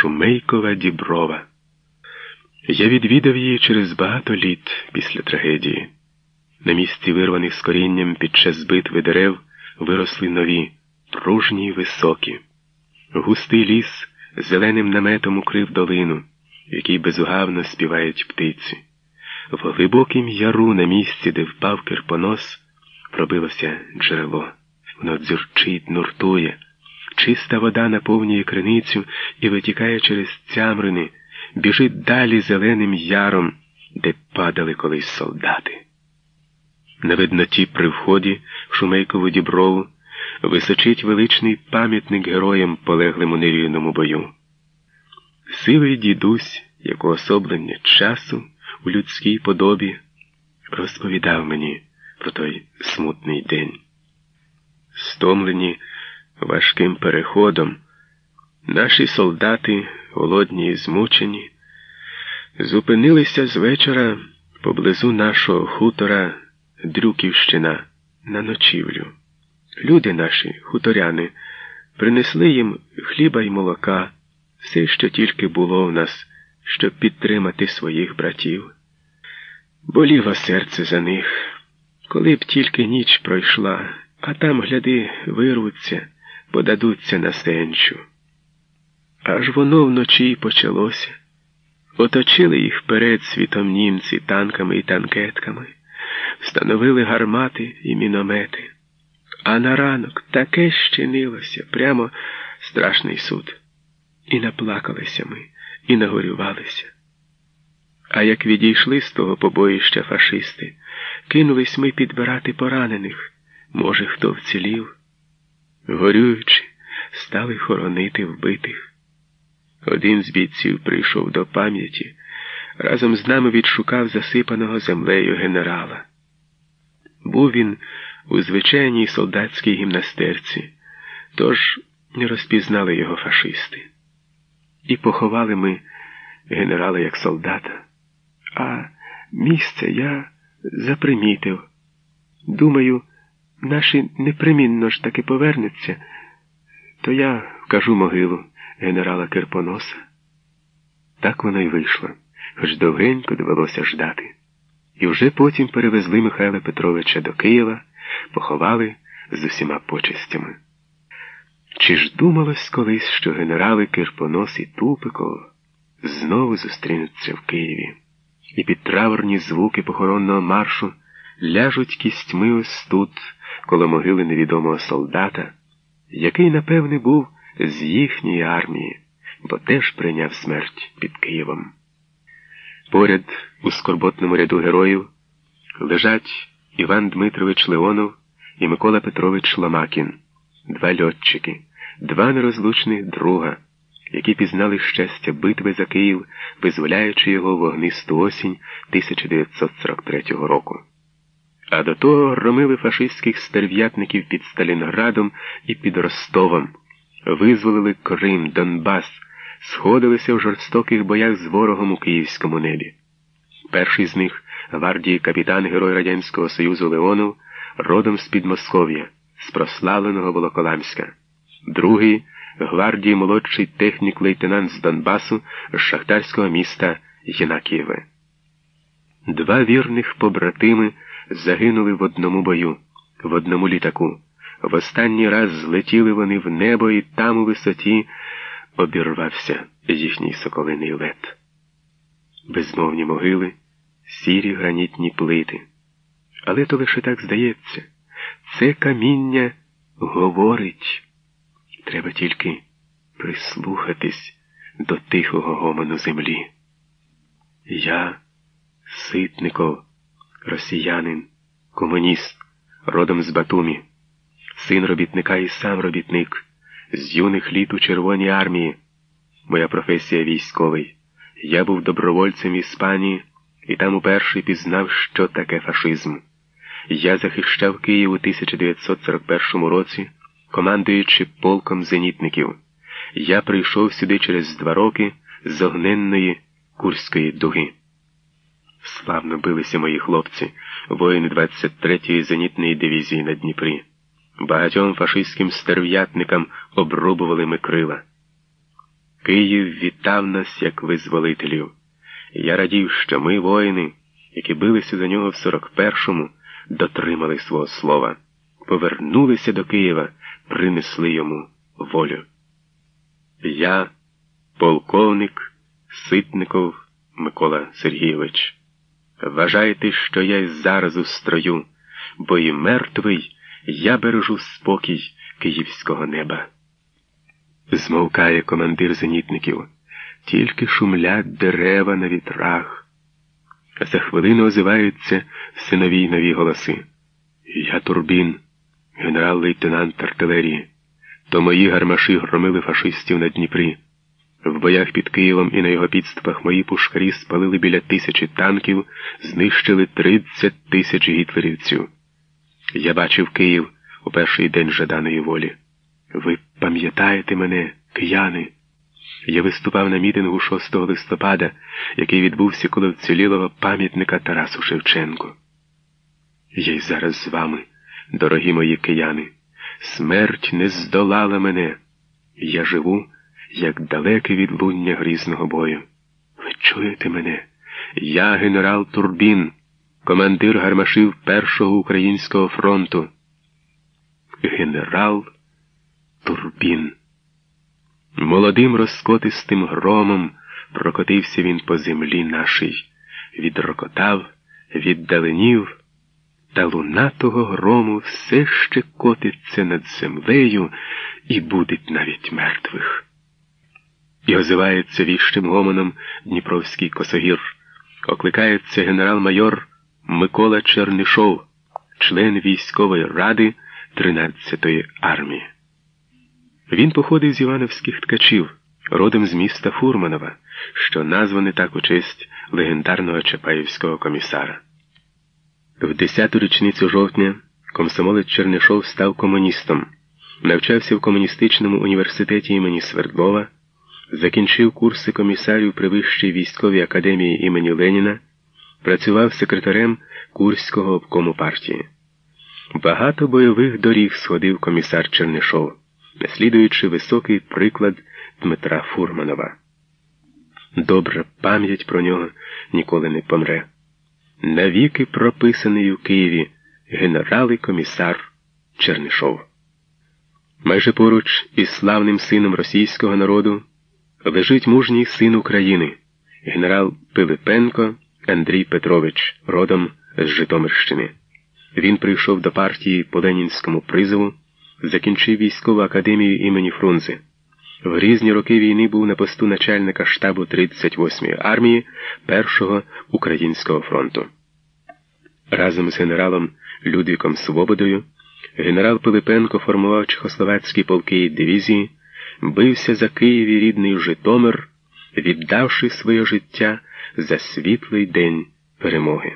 Шумейкова Діброва. Я відвідав її через багато літ після трагедії. На місці вирваних з корінням під час битви дерев виросли нові, пружні й високі. Густий ліс зеленим наметом укрив долину, в якій безугавно співають птиці. В глибокім яру на місці, де впав кирпонос, пробилося джерело. Воно дзюрчить, нуртує. Чиста вода наповнює криницю і витікає через цямрини, біжить далі зеленим яром, де падали колись солдати. На видноті при вході в Шумейкову діброву височить величний пам'ятник героям, полеглим у нерівному бою. Сивий дідусь, як уособлення часу у людській подобі, розповідав мені про той смутний день. Стомлені важким переходом, наші солдати, голодні і змучені, зупинилися з вечора поблизу нашого хутора Дрюківщина на ночівлю. Люди наші, хуторяни, принесли їм хліба й молока, все, що тільки було в нас, щоб підтримати своїх братів. Боліло серце за них, коли б тільки ніч пройшла, а там, гляди, вирвуться, подадуться на сенчу. Аж воно вночі й почалося. Оточили їх перед світом німці танками і танкетками, встановили гармати і міномети. А на ранок таке щинилося, прямо страшний суд. І наплакалися ми, і нагорювалися. А як відійшли з того побоїща фашисти, кинулись ми підбирати поранених, може, хто вцілів. Горюючи, стали хоронити вбитих. Один з бійців прийшов до пам'яті, разом з нами відшукав засипаного землею генерала. Був він у звичайній солдатській гімнастерці, тож не розпізнали його фашисти. І поховали ми генерала як солдата. А місце я запримітив. Думаю, наші непримінно ж таки повернуться, то я вкажу могилу генерала Керпоноса. Так воно й вийшло, хоч довгенько довелося ждати. І вже потім перевезли Михайла Петровича до Києва, поховали з усіма почестями. Чи ж думалось колись, що генерали Кирпонос і Тупиков знову зустрінуться в Києві, і під траверні звуки похоронного маршу ляжуть кістьми ось тут, коло могили невідомого солдата, який, напевне, був з їхньої армії, бо теж прийняв смерть під Києвом. Поряд у скорботному ряду героїв лежать Іван Дмитрович Леонов і Микола Петрович Ломакін, два льотчики, два нерозлучних друга, які пізнали щастя битви за Київ, визволяючи його вогнисту осінь 1943 року. А до того громили фашистських стерв'ятників під Сталінградом і під Ростовом, визволили Крим, Донбас, сходилися в жорстоких боях з ворогом у київському небі. Перший з них гвардії капітан Герой Радянського Союзу Леонов, родом з Підмосков'я, з прославленого Волоколамська, другий гвардії молодший технік лейтенант з Донбасу з шахтарського міста Єнакієве. Два вірних побратими загинули в одному бою, в одному літаку. В останній раз злетіли вони в небо і там у висоті обірвався їхній соколиний лет. Безмовні могили, сірі гранітні плити. Але то лише так здається, це каміння говорить. Треба тільки прислухатись до тихого гомону землі. Я, Ситников, росіянин, комуніст, родом з Батумі, син робітника і сам робітник, з юних літ у Червоній армії. Моя професія військовий. Я був добровольцем в Іспанії і там уперше пізнав, що таке фашизм. Я захищав Київ у 1941 році, командуючи полком зенітників. Я прийшов сюди через два роки з огненної Курської дуги. Славно билися мої хлопці, воїни 23-ї зенітної дивізії на Дніпрі. Багатьом фашистським стерв'ятникам обрубували ми крила. Київ вітав нас як визволителів. Я радів, що ми, воїни, які билися за нього в 41-му, дотримали свого слова, повернулися до Києва, принесли йому волю. Я, полковник Ситников Микола Сергійович, вважайте, що я й зараз у строю, бо і мертвий я бережу спокій київського неба. Змовкає командир зенітників, тільки шумлять дерева на вітрах. За хвилину озиваються синові нові голоси. Я Турбін, генерал-лейтенант артилерії. То мої гармаші громили фашистів на Дніпрі. В боях під Києвом і на його підступах мої пушкарі спалили біля тисячі танків, знищили 30 тисяч гітлерівців. Я бачив Київ у перший день жаданої волі. Ви пам'ятаєте мене, кияни? Я виступав на мітингу 6 листопада, який відбувся коло вцілілого пам'ятника Тарасу Шевченку. Я й зараз з вами, дорогі мої кияни, смерть не здолала мене. Я живу, як далеке відлуння грізного бою. Ви чуєте мене? Я генерал Турбін, командир гармашів Першого українського фронту. Генерал Турбін. Молодим розкотистим громом прокотився він по землі нашій, відрокотав, віддаленів, та луна того грому все ще котиться над землею і будить навіть мертвих. І озивається віщим гомоном Дніпровський косогір, окликається генерал-майор Микола Чернишов, член військової ради 13-ї армії. Він походив з івановських ткачів, родом з міста Фурманова, що назване так у честь легендарного Чапаївського комісара. В 10-ту річницю жовтня комсомолець Чернишов став комуністом, навчався в комуністичному університеті імені Свердлова, закінчив курси комісарів при Вищій військовій академії імені Леніна, працював секретарем Курського обкому партії. Багато бойових доріг сходив комісар Чернишов наслідуючи високий приклад Дмитра Фурманова. Добра пам'ять про нього ніколи не помре. Навіки прописаний у Києві генерал і комісар Чернишов. Майже поруч із славним сином російського народу лежить мужній син України, генерал Пилипенко Андрій Петрович, родом з Житомирщини. Він прийшов до партії по Ленінському призову закінчив військову академію імені Фрунзе. В різні роки війни був на посту начальника штабу 38-ї армії Першого Українського фронту. Разом з генералом Людвіком Свободою генерал Пилипенко формував чехословацькі полки і дивізії, бився за Києві рідний Житомир, віддавши своє життя за світлий день перемоги.